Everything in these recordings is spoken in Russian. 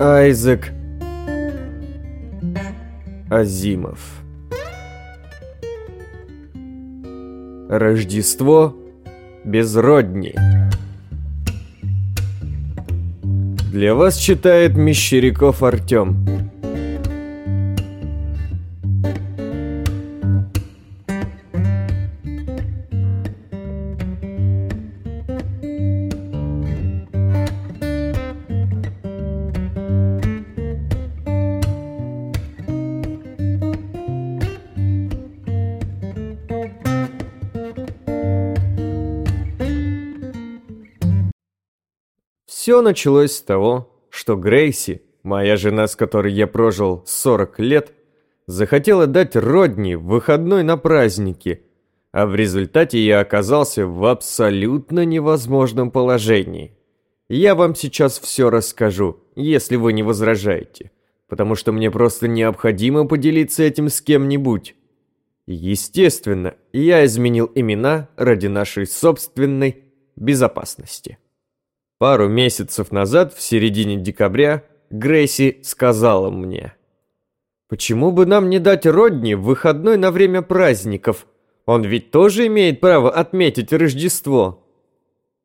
Айзек Азимов. Рождество без родни Для вас читает Мещеряков Артем Все началось с того, что Грейси, моя жена, с которой я прожил 40 лет, захотела дать Родни выходной на праздники, а в результате я оказался в абсолютно невозможном положении. Я вам сейчас все расскажу, если вы не возражаете, потому что мне просто необходимо поделиться этим с кем-нибудь. Естественно, я изменил имена ради нашей собственной безопасности. Пару месяцев назад, в середине декабря, Грейси сказала мне. «Почему бы нам не дать Родни выходной на время праздников? Он ведь тоже имеет право отметить Рождество».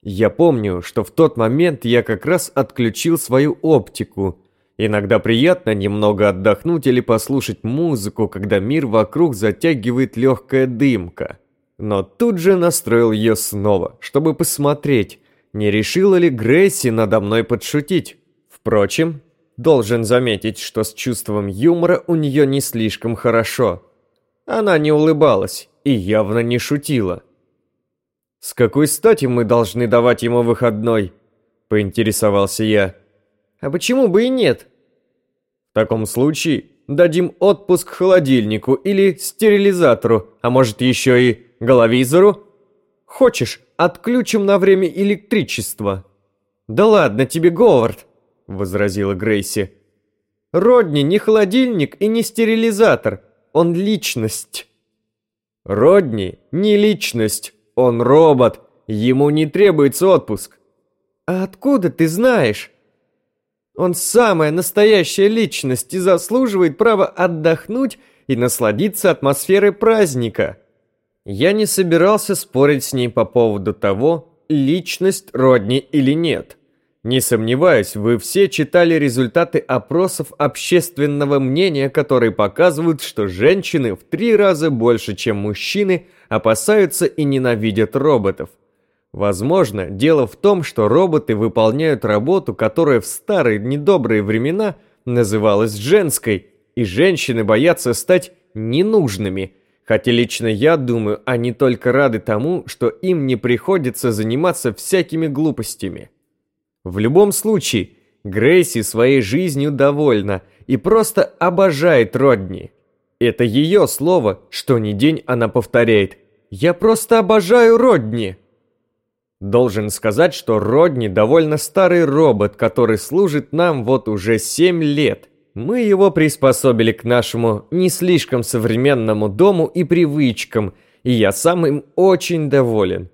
Я помню, что в тот момент я как раз отключил свою оптику. Иногда приятно немного отдохнуть или послушать музыку, когда мир вокруг затягивает легкая дымка. Но тут же настроил ее снова, чтобы посмотреть, не решила ли Грейси надо мной подшутить. Впрочем, должен заметить, что с чувством юмора у нее не слишком хорошо. Она не улыбалась и явно не шутила. «С какой стати мы должны давать ему выходной?» – поинтересовался я. «А почему бы и нет?» «В таком случае дадим отпуск холодильнику или стерилизатору, а может еще и головизору?» Хочешь, отключим на время электричество?» «Да ладно тебе, Говард!» — возразила Грейси. «Родни не холодильник и не стерилизатор. Он личность». «Родни не личность. Он робот. Ему не требуется отпуск». «А откуда ты знаешь?» «Он самая настоящая личность и заслуживает права отдохнуть и насладиться атмосферой праздника». Я не собирался спорить с ней по поводу того, личность Родни или нет. Не сомневаюсь, вы все читали результаты опросов общественного мнения, которые показывают, что женщины в три раза больше, чем мужчины, опасаются и ненавидят роботов. Возможно, дело в том, что роботы выполняют работу, которая в старые недобрые времена называлась женской, и женщины боятся стать ненужными – Хотя лично я думаю, они только рады тому, что им не приходится заниматься всякими глупостями. В любом случае, Грейси своей жизнью довольна и просто обожает Родни. Это ее слово, что ни день она повторяет. «Я просто обожаю Родни!» Должен сказать, что Родни довольно старый робот, который служит нам вот уже 7 лет. Мы его приспособили к нашему не слишком современному дому и привычкам, и я сам им очень доволен.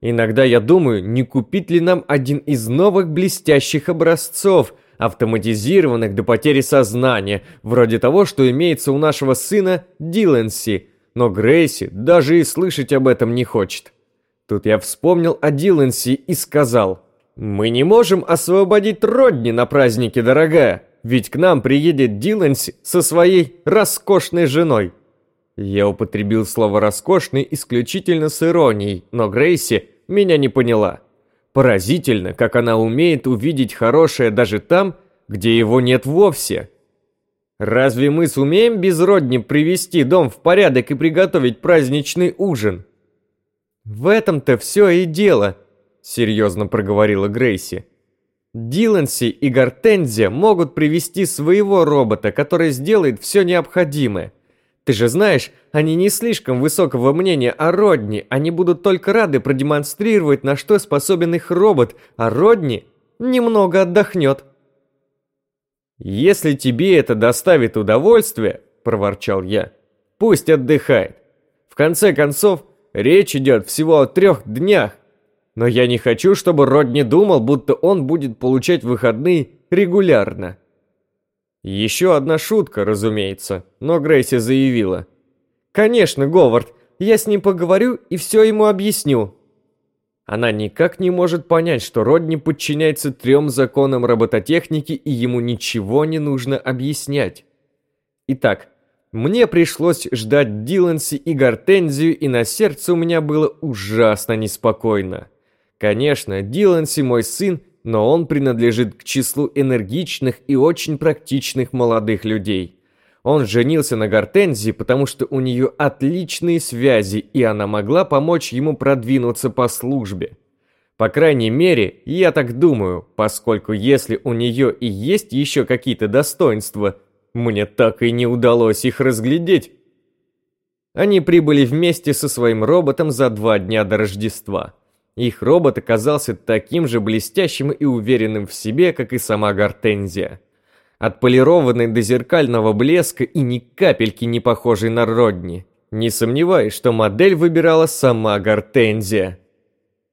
Иногда я думаю, не купить ли нам один из новых блестящих образцов, автоматизированных до потери сознания, вроде того, что имеется у нашего сына Диланси, но Грейси даже и слышать об этом не хочет. Тут я вспомнил о Диланси и сказал, «Мы не можем освободить Родни на празднике, дорогая ведь к нам приедет Диланси со своей роскошной женой. Я употребил слово «роскошный» исключительно с иронией, но Грейси меня не поняла. Поразительно, как она умеет увидеть хорошее даже там, где его нет вовсе. Разве мы сумеем без родни привести дом в порядок и приготовить праздничный ужин? В этом-то все и дело, серьезно проговорила Грейси. Диланси и Гортензия могут привести своего робота, который сделает все необходимое. Ты же знаешь, они не слишком высокого мнения о Родни, они будут только рады продемонстрировать, на что способен их робот, а Родни немного отдохнет. «Если тебе это доставит удовольствие», – проворчал я, – «пусть отдыхает. В конце концов, речь идет всего о трех днях, но я не хочу, чтобы Родни думал, будто он будет получать выходные регулярно. Еще одна шутка, разумеется, но Грейси заявила. «Конечно, Говард, я с ним поговорю и все ему объясню». Она никак не может понять, что Родни подчиняется трем законам робототехники и ему ничего не нужно объяснять. Итак, мне пришлось ждать Диланси и Гортензию, и на сердце у меня было ужасно неспокойно. Конечно, Диланси мой сын, но он принадлежит к числу энергичных и очень практичных молодых людей. Он женился на Гортензии, потому что у нее отличные связи, и она могла помочь ему продвинуться по службе. По крайней мере, я так думаю, поскольку если у нее и есть еще какие-то достоинства, мне так и не удалось их разглядеть. Они прибыли вместе со своим роботом за два дня до Рождества. Их робот оказался таким же блестящим и уверенным в себе, как и сама Гортензия. Отполированный до зеркального блеска и ни капельки не похожий на Родни. Не сомневаюсь, что модель выбирала сама Гортензия.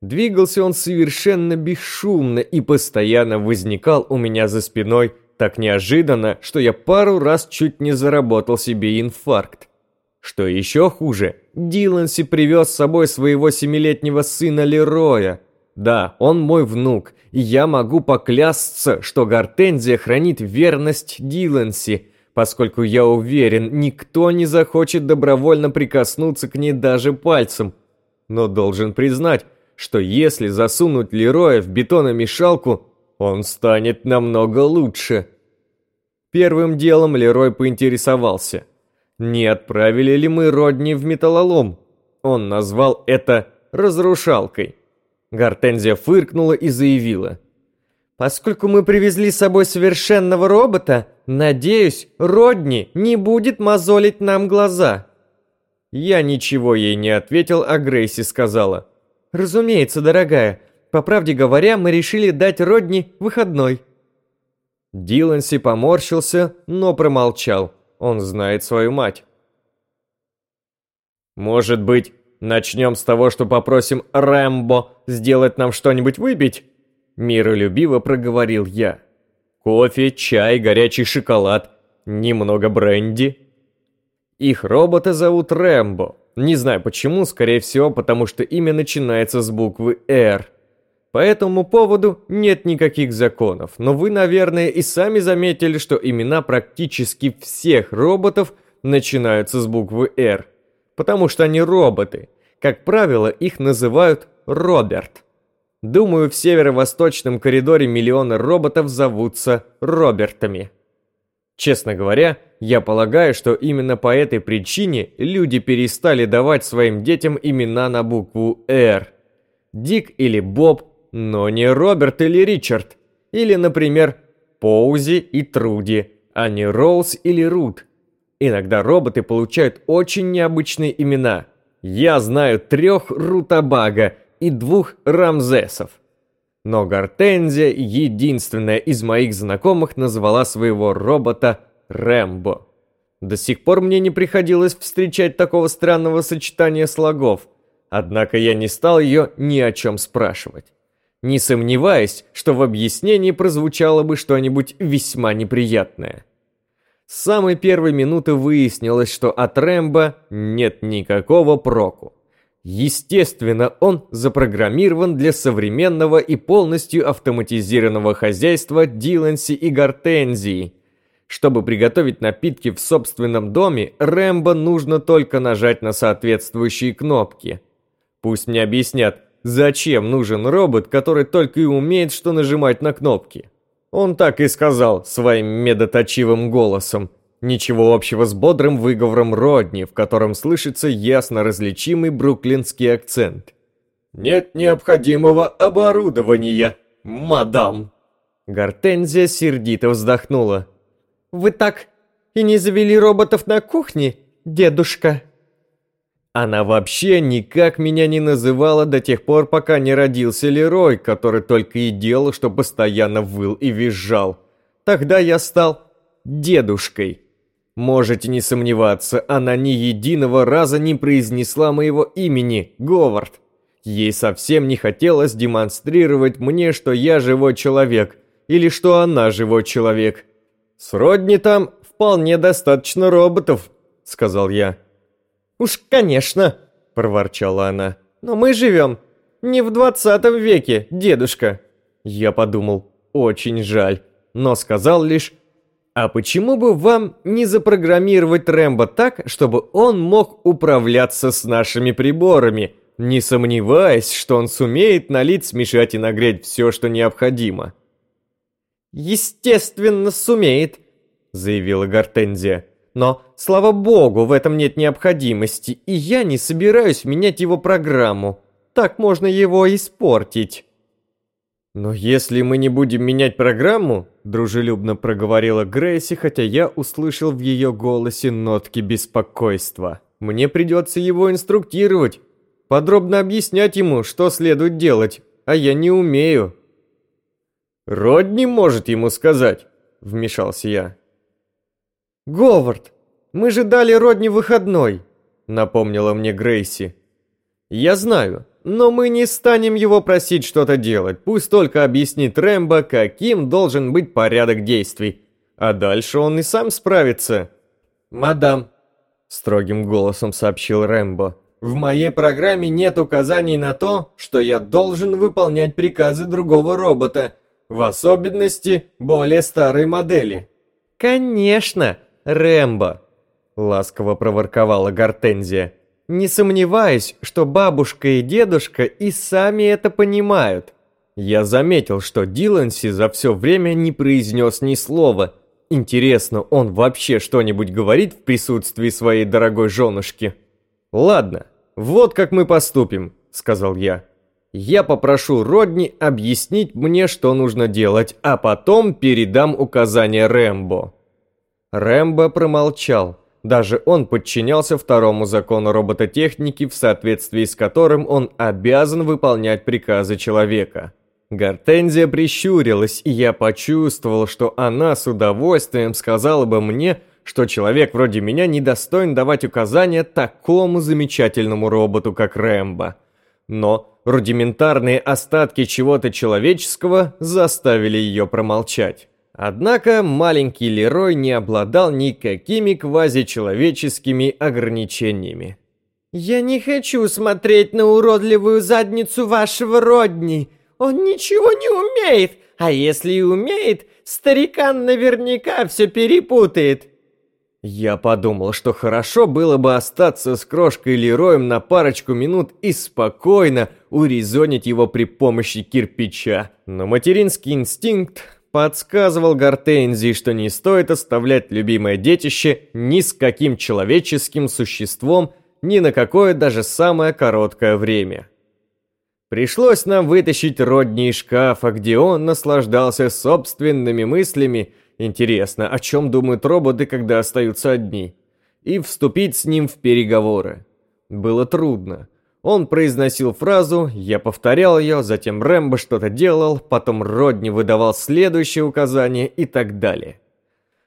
Двигался он совершенно бесшумно и постоянно возникал у меня за спиной так неожиданно, что я пару раз чуть не заработал себе инфаркт. Что еще хуже, Диланси привез с собой своего семилетнего сына Лероя. Да, он мой внук, и я могу поклясться, что Гортензия хранит верность Диланси, поскольку я уверен, никто не захочет добровольно прикоснуться к ней даже пальцем. Но должен признать, что если засунуть Лероя в бетономешалку, он станет намного лучше. Первым делом Лерой поинтересовался, не отправили ли мы Родни в металлолом. Он назвал это «разрушалкой». Гортензия фыркнула и заявила. «Поскольку мы привезли с собой совершенного робота, надеюсь, Родни не будет мозолить нам глаза». Я ничего ей не ответил, а Грейси сказала. «Разумеется, дорогая, по правде говоря, мы решили дать Родни выходной». Диланси поморщился, но промолчал. Он знает свою мать. «Может быть, начнем с того, что попросим Рэмбо сделать нам что-нибудь выпить?» Миролюбиво проговорил я. «Кофе, чай, горячий шоколад, немного бренди». Их робота зовут Рэмбо. Не знаю почему, скорее всего, потому что имя начинается с буквы «Р». По этому поводу нет никаких законов, но вы, наверное, и сами заметили, что имена практически всех роботов начинаются с буквы «Р», потому что они роботы. Как правило, их называют Роберт. Думаю, в северо-восточном коридоре миллионы роботов зовутся Робертами. Честно говоря, я полагаю, что именно по этой причине люди перестали давать своим детям имена на букву «Р». Дик или Боб но не Роберт или Ричард. Или, например, Поузи и Труди, а не Роуз или Рут. Иногда роботы получают очень необычные имена. Я знаю трех Рутабага и двух Рамзесов. Но Гортензия, единственная из моих знакомых, назвала своего робота Рэмбо. До сих пор мне не приходилось встречать такого странного сочетания слогов, однако я не стал ее ни о чем спрашивать не сомневаясь, что в объяснении прозвучало бы что-нибудь весьма неприятное. С самой первой минуты выяснилось, что от Рэмбо нет никакого проку. Естественно, он запрограммирован для современного и полностью автоматизированного хозяйства Диланси и Гортензии. Чтобы приготовить напитки в собственном доме, Рэмбо нужно только нажать на соответствующие кнопки. Пусть мне объяснят, Зачем нужен робот, который только и умеет что нажимать на кнопки? Он так и сказал своим медоточивым голосом. Ничего общего с бодрым выговором Родни, в котором слышится ясно различимый бруклинский акцент. «Нет необходимого оборудования, мадам!» Гортензия сердито вздохнула. «Вы так и не завели роботов на кухне, дедушка?» Она вообще никак меня не называла до тех пор, пока не родился Лерой, который только и делал, что постоянно выл и визжал. Тогда я стал дедушкой. Можете не сомневаться, она ни единого раза не произнесла моего имени, Говард. Ей совсем не хотелось демонстрировать мне, что я живой человек, или что она живой человек. С Родни там вполне достаточно роботов, сказал я. Уж, конечно, проворчала она. Но мы живем не в двадцатом веке, дедушка. Я подумал, очень жаль, но сказал лишь, а почему бы вам не запрограммировать Рэмбо так, чтобы он мог управляться с нашими приборами, не сомневаясь, что он сумеет налить, смешать и нагреть все, что необходимо? «Естественно, сумеет», — заявила Гортензия. «Но, слава богу, в этом нет необходимости, и я не собираюсь менять его программу. Так можно его испортить». «Но если мы не будем менять программу», – дружелюбно проговорила Грейси, хотя я услышал в ее голосе нотки беспокойства. «Мне придется его инструктировать, подробно объяснять ему, что следует делать, а я не умею». «Родни может ему сказать», – вмешался я. «Говард, мы же дали Родни выходной», – напомнила мне Грейси. «Я знаю, но мы не станем его просить что-то делать, пусть только объяснит Рэмбо, каким должен быть порядок действий. А дальше он и сам справится. «Мадам», — строгим голосом сообщил Рэмбо, «в моей программе нет указаний на то, что я должен выполнять приказы другого робота, в особенности более старой модели». «Конечно, Рэмбо», — ласково проворковала Гортензия. Не сомневаюсь, что бабушка и дедушка и сами это понимают. Я заметил, что Диланси за все время не произнес ни слова. Интересно, он вообще что-нибудь говорит в присутствии своей дорогой женушки? «Ладно, вот как мы поступим», — сказал я. «Я попрошу Родни объяснить мне, что нужно делать, а потом передам указания Рэмбо». Рэмбо промолчал. Даже он подчинялся второму закону робототехники, в соответствии с которым он обязан выполнять приказы человека. Гортензия прищурилась, и я почувствовал, что она с удовольствием сказала бы мне, что человек вроде меня недостоин давать указания такому замечательному роботу, как Рэмбо. Но рудиментарные остатки чего-то человеческого заставили ее промолчать. Однако маленький Лерой не обладал никакими квазичеловеческими ограничениями. «Я не хочу смотреть на уродливую задницу вашего родни. Он ничего не умеет, а если и умеет, старикан наверняка все перепутает». Я подумал, что хорошо было бы остаться с крошкой Лероем на парочку минут и спокойно урезонить его при помощи кирпича. Но материнский инстинкт подсказывал Гортензии, что не стоит оставлять любимое детище ни с каким человеческим существом ни на какое даже самое короткое время. Пришлось нам вытащить Родни из шкафа, где он наслаждался собственными мыслями, интересно, о чем думают роботы, когда остаются одни, и вступить с ним в переговоры. Было трудно. Он произносил фразу, я повторял ее, затем Рэмбо что-то делал, потом Родни выдавал следующее указание и так далее.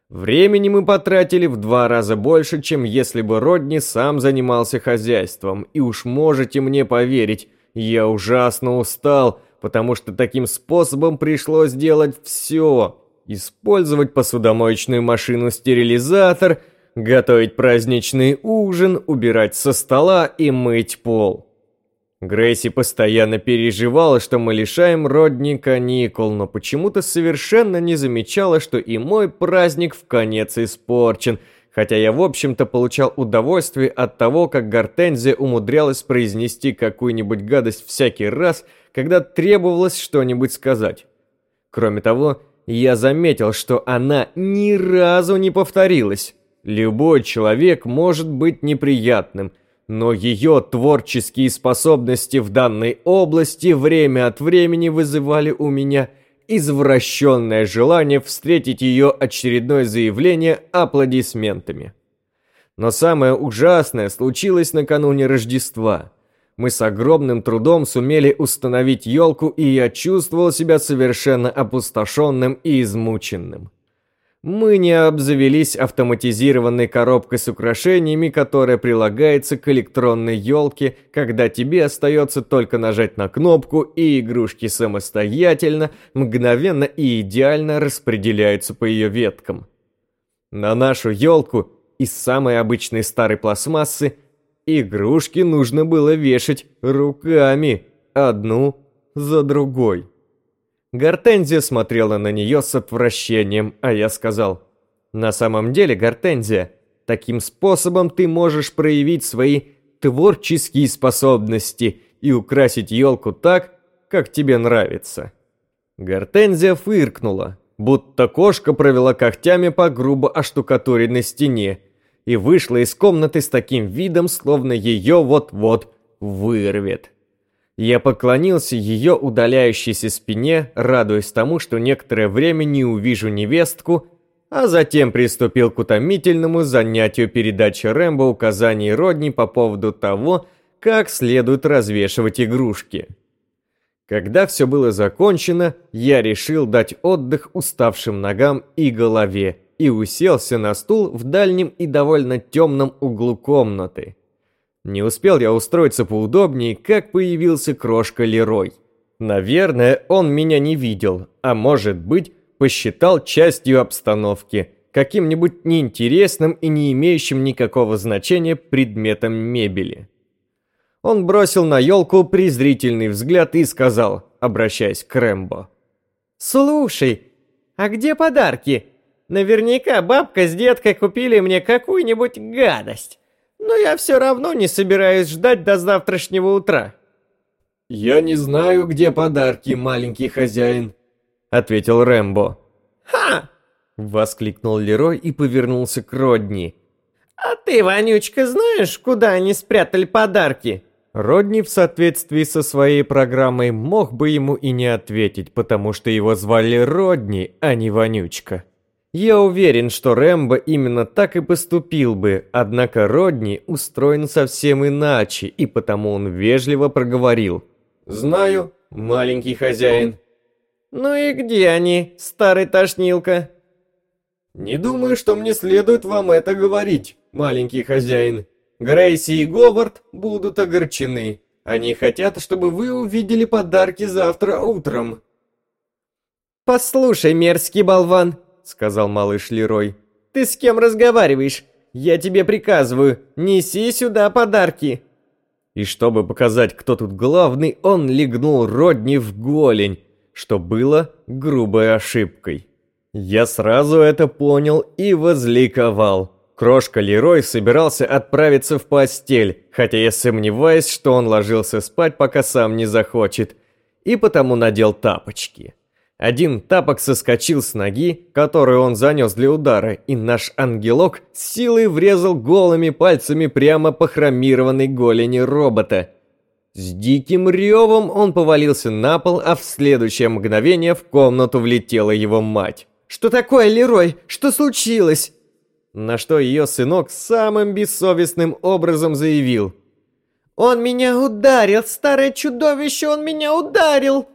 Времени мы потратили в два раза больше, чем если бы Родни сам занимался хозяйством, и уж можете мне поверить, я ужасно устал, потому что таким способом пришлось делать все. Использовать посудомоечную машину-стерилизатор, готовить праздничный ужин, убирать со стола и мыть пол. Грейси постоянно переживала, что мы лишаем Родни каникул, но почему-то совершенно не замечала, что и мой праздник в конец испорчен, хотя я, в общем-то, получал удовольствие от того, как Гортензия умудрялась произнести какую-нибудь гадость всякий раз, когда требовалось что-нибудь сказать. Кроме того, я заметил, что она ни разу не повторилась. Любой человек может быть неприятным – но ее творческие способности в данной области время от времени вызывали у меня извращенное желание встретить ее очередное заявление аплодисментами. Но самое ужасное случилось накануне Рождества. Мы с огромным трудом сумели установить елку, и я чувствовал себя совершенно опустошенным и измученным. Мы не обзавелись автоматизированной коробкой с украшениями, которая прилагается к электронной елке, когда тебе остается только нажать на кнопку, и игрушки самостоятельно, мгновенно и идеально распределяются по ее веткам. На нашу елку из самой обычной старой пластмассы игрушки нужно было вешать руками, одну за другой. Гортензия смотрела на нее с отвращением, а я сказал, «На самом деле, Гортензия, таким способом ты можешь проявить свои творческие способности и украсить елку так, как тебе нравится». Гортензия фыркнула, будто кошка провела когтями по грубо оштукатуренной стене и вышла из комнаты с таким видом, словно ее вот-вот вырвет. Я поклонился ее удаляющейся спине, радуясь тому, что некоторое время не увижу невестку, а затем приступил к утомительному занятию передачи Рэмбо указаний Родни по поводу того, как следует развешивать игрушки. Когда все было закончено, я решил дать отдых уставшим ногам и голове и уселся на стул в дальнем и довольно темном углу комнаты. Не успел я устроиться поудобнее, как появился крошка Лерой. Наверное, он меня не видел, а может быть, посчитал частью обстановки, каким-нибудь неинтересным и не имеющим никакого значения предметом мебели. Он бросил на елку презрительный взгляд и сказал, обращаясь к Рэмбо. «Слушай, а где подарки? Наверняка бабка с деткой купили мне какую-нибудь гадость но я все равно не собираюсь ждать до завтрашнего утра». «Я не знаю, где подарки, маленький хозяин», — ответил Рэмбо. «Ха!» — воскликнул Лерой и повернулся к Родни. «А ты, Вонючка, знаешь, куда они спрятали подарки?» Родни в соответствии со своей программой мог бы ему и не ответить, потому что его звали Родни, а не Вонючка. Я уверен, что Рэмбо именно так и поступил бы, однако Родни устроен совсем иначе, и потому он вежливо проговорил. «Знаю, маленький хозяин». «Ну и где они, старый тошнилка?» «Не думаю, что мне следует вам это говорить, маленький хозяин. Грейси и Говард будут огорчены. Они хотят, чтобы вы увидели подарки завтра утром». «Послушай, мерзкий болван», сказал малыш Лерой. «Ты с кем разговариваешь? Я тебе приказываю, неси сюда подарки!» И чтобы показать, кто тут главный, он легнул Родни в голень, что было грубой ошибкой. Я сразу это понял и возликовал. Крошка Лерой собирался отправиться в постель, хотя я сомневаюсь, что он ложился спать, пока сам не захочет, и потому надел тапочки. Один тапок соскочил с ноги, которую он занес для удара, и наш ангелок с силой врезал голыми пальцами прямо по хромированной голени робота. С диким ревом он повалился на пол, а в следующее мгновение в комнату влетела его мать. «Что такое, Лерой? Что случилось?» На что ее сынок самым бессовестным образом заявил. «Он меня ударил, старое чудовище, он меня ударил!»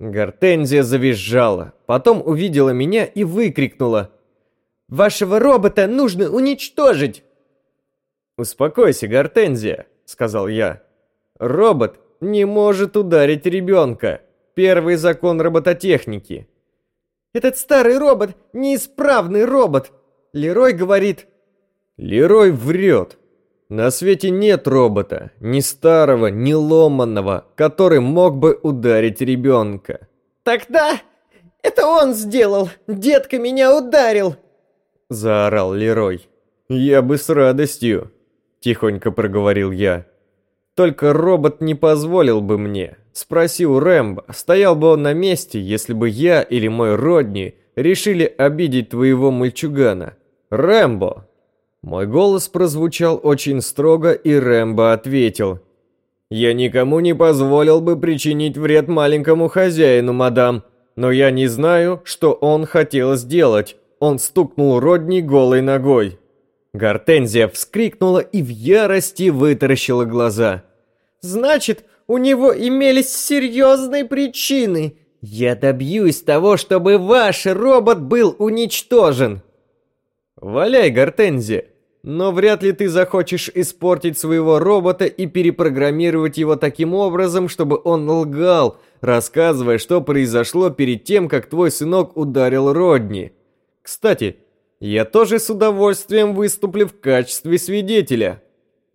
Гортензия завизжала, потом увидела меня и выкрикнула. «Вашего робота нужно уничтожить!» «Успокойся, Гортензия», — сказал я. «Робот не может ударить ребенка. Первый закон робототехники». «Этот старый робот — неисправный робот!» Лерой говорит. «Лерой врет. На свете нет робота, ни старого, ни ломанного, который мог бы ударить ребенка. Тогда это он сделал, детка меня ударил, заорал Лерой. Я бы с радостью, тихонько проговорил я. Только робот не позволил бы мне. Спроси у Рэмбо, стоял бы он на месте, если бы я или мой Родни решили обидеть твоего мальчугана. Рэмбо, мой голос прозвучал очень строго, и Рэмбо ответил. «Я никому не позволил бы причинить вред маленькому хозяину, мадам, но я не знаю, что он хотел сделать». Он стукнул Родни голой ногой. Гортензия вскрикнула и в ярости вытаращила глаза. «Значит, у него имелись серьезные причины. Я добьюсь того, чтобы ваш робот был уничтожен!» «Валяй, Гортензия, но вряд ли ты захочешь испортить своего робота и перепрограммировать его таким образом, чтобы он лгал, рассказывая, что произошло перед тем, как твой сынок ударил Родни. Кстати, я тоже с удовольствием выступлю в качестве свидетеля.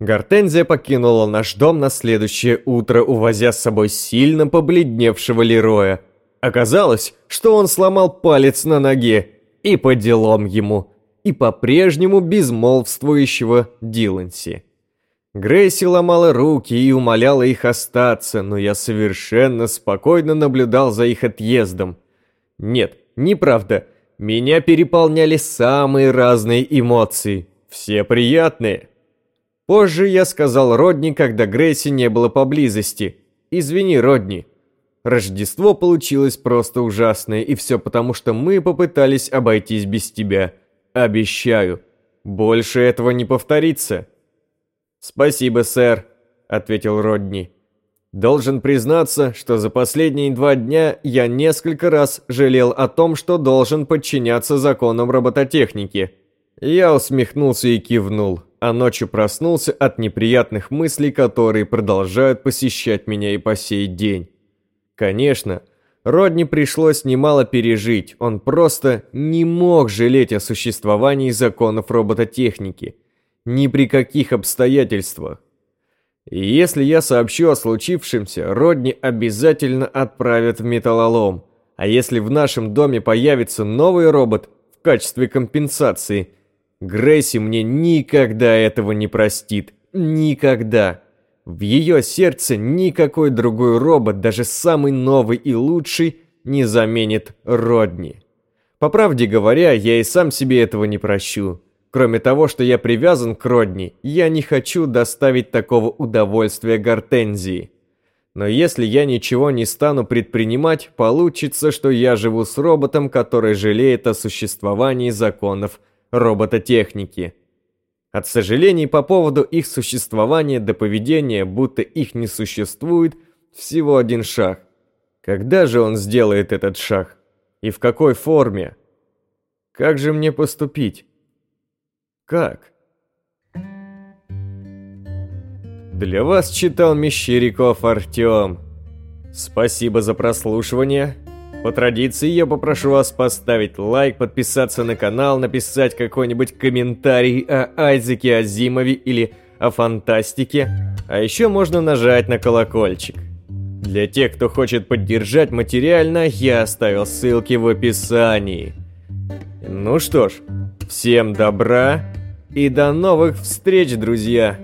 Гортензия покинула наш дом на следующее утро, увозя с собой сильно побледневшего Лероя. Оказалось, что он сломал палец на ноге, и по делам ему, и по-прежнему безмолвствующего Диланси. Грейси ломала руки и умоляла их остаться, но я совершенно спокойно наблюдал за их отъездом. Нет, неправда. Меня переполняли самые разные эмоции. Все приятные. Позже я сказал Родни, когда Грейси не было поблизости. «Извини, Родни». Рождество получилось просто ужасное, и все потому, что мы попытались обойтись без тебя. Обещаю, больше этого не повторится. «Спасибо, сэр», — ответил Родни. Должен признаться, что за последние два дня я несколько раз жалел о том, что должен подчиняться законам робототехники. Я усмехнулся и кивнул, а ночью проснулся от неприятных мыслей, которые продолжают посещать меня и по сей день. Конечно, Родни пришлось немало пережить, он просто не мог жалеть о существовании законов робототехники. Ни при каких обстоятельствах. И если я сообщу о случившемся, Родни обязательно отправят в металлолом. А если в нашем доме появится новый робот в качестве компенсации, Грейси мне никогда этого не простит. Никогда. В ее сердце никакой другой робот, даже самый новый и лучший, не заменит Родни. По правде говоря, я и сам себе этого не прощу. Кроме того, что я привязан к Родни, я не хочу доставить такого удовольствия Гортензии. Но если я ничего не стану предпринимать, получится, что я живу с роботом, который жалеет о существовании законов робототехники. От сожалений по поводу их существования до поведения, будто их не существует, всего один шаг. Когда же он сделает этот шаг? И в какой форме? Как же мне поступить? Как? Для вас читал Мещериков Артем. Спасибо за прослушивание. По традиции я попрошу вас поставить лайк, подписаться на канал, написать какой-нибудь комментарий о Айзеке Азимове или о фантастике. А еще можно нажать на колокольчик. Для тех, кто хочет поддержать материально, я оставил ссылки в описании. Ну что ж, всем добра и до новых встреч, друзья!